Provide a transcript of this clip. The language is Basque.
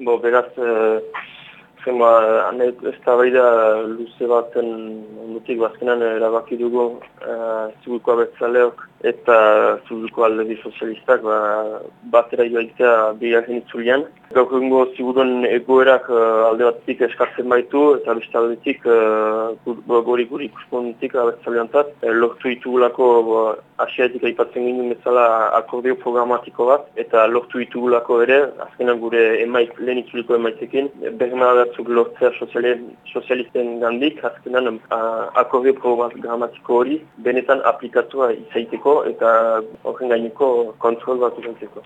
Bo, beraz, e, zema, ez da baida luze baten ondutik bazkenan erabaki dugu e, zuguko abertzaleok eta zuguko aldebi sozialistak ba, batera joaitea bigarren itzulian. Gauk egungo ziguruen egoerak uh, alde batetik eskartzen baitu eta beste aldetik uh, gori guri ikuspontik abertzaleantzat. E, lortu ditugulako asiatik aipatzen ginen bezala akordio programatiko bat eta lortu ditugulako ere, azkenan gure emait, lehen itzuliko emaitekin, berma batzuk lortzea sozialisten gandik, azkenan uh, akordio programatiko hori benetan aplikatua izaiteko eta horren gaineko kontrol bat ukantzeko.